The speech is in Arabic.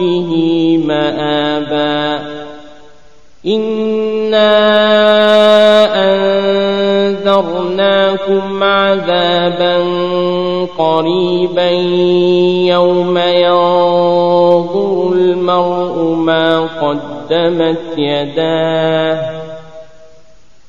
ربه مآبا إنا أنذرناكم عذابا قريبا يوم ينظر المرء ما قدمت يداه